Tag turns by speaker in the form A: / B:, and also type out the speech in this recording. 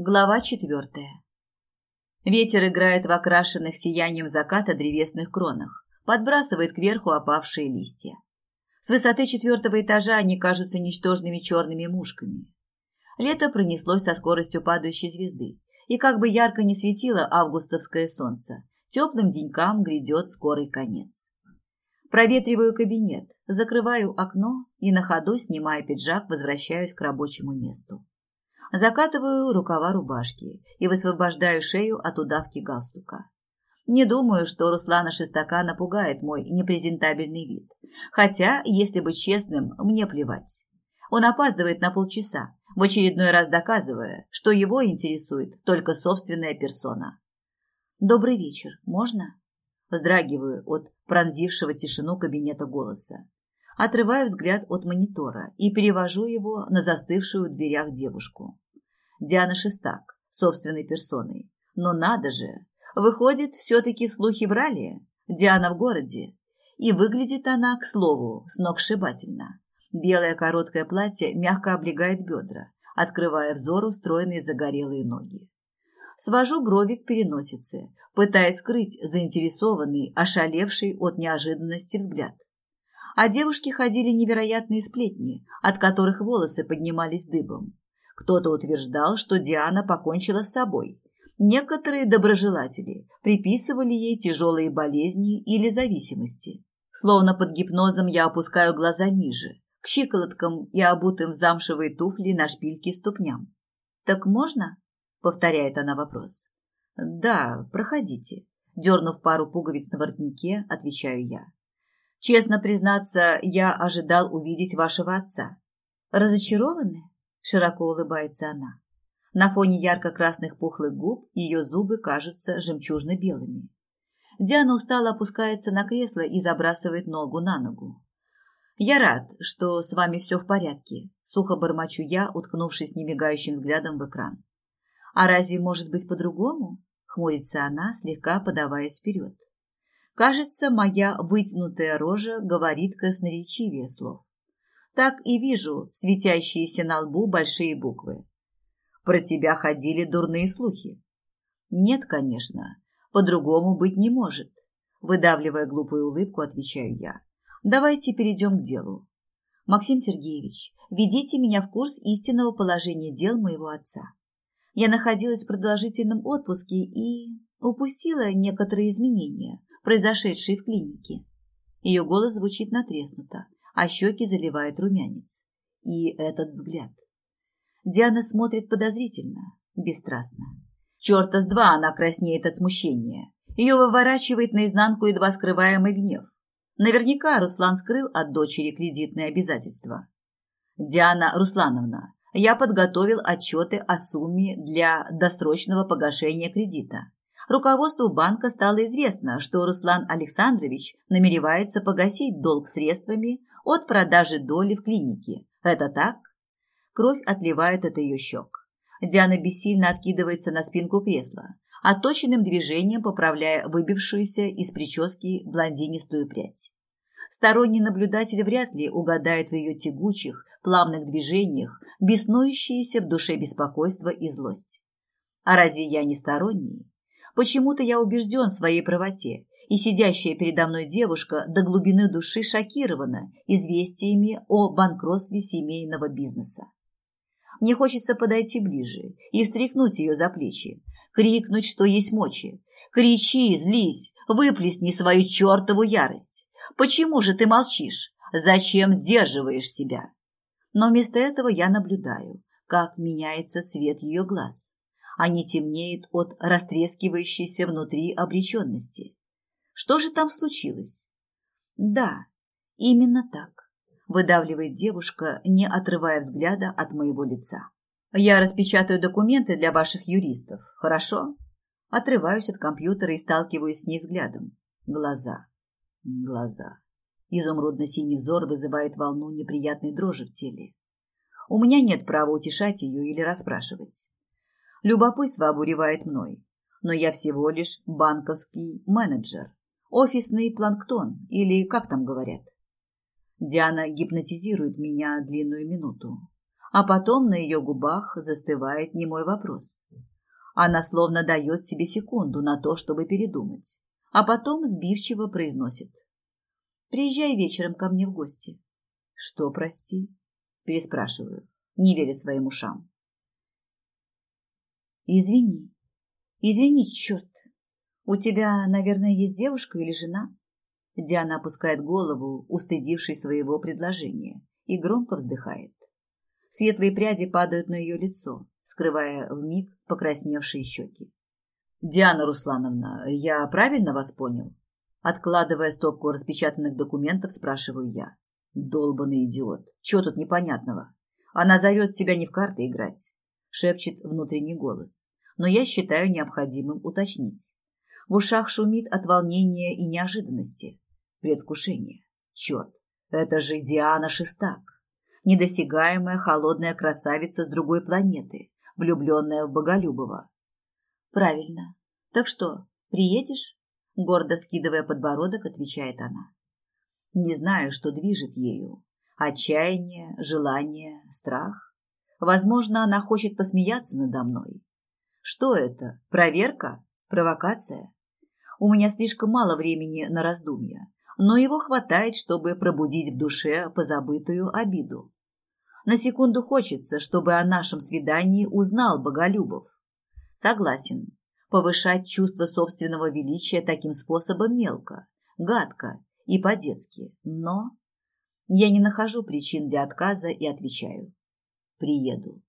A: Глава четвертая. Ветер играет в окрашенных сиянием заката древесных кронах, подбрасывает кверху опавшие листья. С высоты четвертого этажа они кажутся ничтожными черными мушками. Лето пронеслось со скоростью падающей звезды, и как бы ярко не светило августовское солнце, теплым денькам грядет скорый конец. Проветриваю кабинет, закрываю окно и на ходу, снимая пиджак, возвращаюсь к рабочему месту. Закатываю рукава рубашки и высвобождаю шею от удавки галстука. Не думаю, что Руслана Шестака напугает мой непрезентабельный вид. Хотя, если быть честным, мне плевать. Он опаздывает на полчаса, в очередной раз доказывая, что его интересует только собственная персона. «Добрый вечер. Можно?» Вздрагиваю от пронзившего тишину кабинета голоса. Отрываю взгляд от монитора и перевожу его на застывшую в дверях девушку. Диана Шестак, собственной персоной. Но надо же! Выходит, все-таки слухи врали. Диана в городе. И выглядит она, к слову, сногсшибательно. Белое короткое платье мягко облегает бедра, открывая взору стройные загорелые ноги. Свожу брови к переносице, пытаясь скрыть заинтересованный, ошалевший от неожиданности взгляд а девушки ходили невероятные сплетни, от которых волосы поднимались дыбом. Кто-то утверждал, что Диана покончила с собой. Некоторые доброжелатели приписывали ей тяжелые болезни или зависимости. Словно под гипнозом я опускаю глаза ниже, к щиколоткам и обутым в замшевые туфли на шпильке ступням. «Так можно?» — повторяет она вопрос. «Да, проходите». Дернув пару пуговиц на воротнике, отвечаю я. Честно признаться, я ожидал увидеть вашего отца. Разочарованы? Широко улыбается она. На фоне ярко-красных пухлых губ ее зубы кажутся жемчужно-белыми. Диана устало опускается на кресло и забрасывает ногу на ногу. «Я рад, что с вами все в порядке», – сухо бормочу я, уткнувшись немигающим взглядом в экран. «А разве может быть по-другому?» – хмурится она, слегка подаваясь вперед. Кажется, моя вытянутая рожа говорит красноречивее слов. Так и вижу светящиеся на лбу большие буквы. Про тебя ходили дурные слухи. Нет, конечно, по-другому быть не может. Выдавливая глупую улыбку, отвечаю я. Давайте перейдем к делу. Максим Сергеевич, ведите меня в курс истинного положения дел моего отца. Я находилась в продолжительном отпуске и упустила некоторые изменения, произошедшие в клинике. Ее голос звучит натреснуто, а щеки заливает румянец. И этот взгляд. Диана смотрит подозрительно, бесстрастно. Черта с два она краснеет от смущения. Ее выворачивает наизнанку едва скрываемый гнев. Наверняка Руслан скрыл от дочери кредитные обязательства. «Диана Руслановна, я подготовил отчеты о сумме для досрочного погашения кредита. Руководству банка стало известно, что Руслан Александрович намеревается погасить долг средствами от продажи доли в клинике. Это так? Кровь отливает от ее щек. Диана бессильно откидывается на спинку кресла, отточенным движением поправляя выбившуюся из прически блондинистую прядь. Сторонний наблюдатель вряд ли угадает в ее тягучих, плавных движениях беснующиеся в душе беспокойство и злость. А разве я не сторонний? Почему-то я убежден в своей правоте, и сидящая передо мной девушка до глубины души шокирована известиями о банкротстве семейного бизнеса. Мне хочется подойти ближе и встряхнуть ее за плечи, крикнуть, что есть мочи. Кричи, злись, выплесни свою чертову ярость. Почему же ты молчишь? Зачем сдерживаешь себя? Но вместо этого я наблюдаю, как меняется цвет ее глаз а не темнеет от растрескивающейся внутри обреченности. Что же там случилось? Да, именно так, выдавливает девушка, не отрывая взгляда от моего лица. Я распечатаю документы для ваших юристов, хорошо? Отрываюсь от компьютера и сталкиваюсь с ней взглядом. Глаза. Глаза. Изумрудно-синий взор вызывает волну неприятной дрожи в теле. У меня нет права утешать ее или расспрашивать. Любопытство обуревает мной, но я всего лишь банковский менеджер, офисный планктон или как там говорят. Диана гипнотизирует меня длинную минуту, А потом на ее губах застывает немой вопрос. Она словно дает себе секунду на то, чтобы передумать, а потом сбивчиво произносит. «Приезжай вечером ко мне в гости». «Что, прости?» – переспрашиваю, не веря своим ушам. «Извини. Извини, черт. У тебя, наверное, есть девушка или жена?» Диана опускает голову, устыдившись своего предложения, и громко вздыхает. Светлые пряди падают на ее лицо, скрывая вмиг покрасневшие щеки. «Диана Руслановна, я правильно вас понял?» Откладывая стопку распечатанных документов, спрашиваю я. «Долбанный идиот! Чего тут непонятного? Она зовет тебя не в карты играть», — шепчет внутренний голос. Но я считаю необходимым уточнить. В ушах шумит от волнения и неожиданности. Предвкушение. Черт, это же Диана Шестак. Недосягаемая холодная красавица с другой планеты, влюбленная в Боголюбова. Правильно. Так что, приедешь? Гордо скидывая подбородок, отвечает она. Не знаю, что движет ею. Отчаяние, желание, страх. Возможно, она хочет посмеяться надо мной. Что это? Проверка? Провокация? У меня слишком мало времени на раздумья, но его хватает, чтобы пробудить в душе позабытую обиду. На секунду хочется, чтобы о нашем свидании узнал Боголюбов. Согласен, повышать чувство собственного величия таким способом мелко, гадко и по-детски, но... Я не нахожу причин для отказа и отвечаю. Приеду.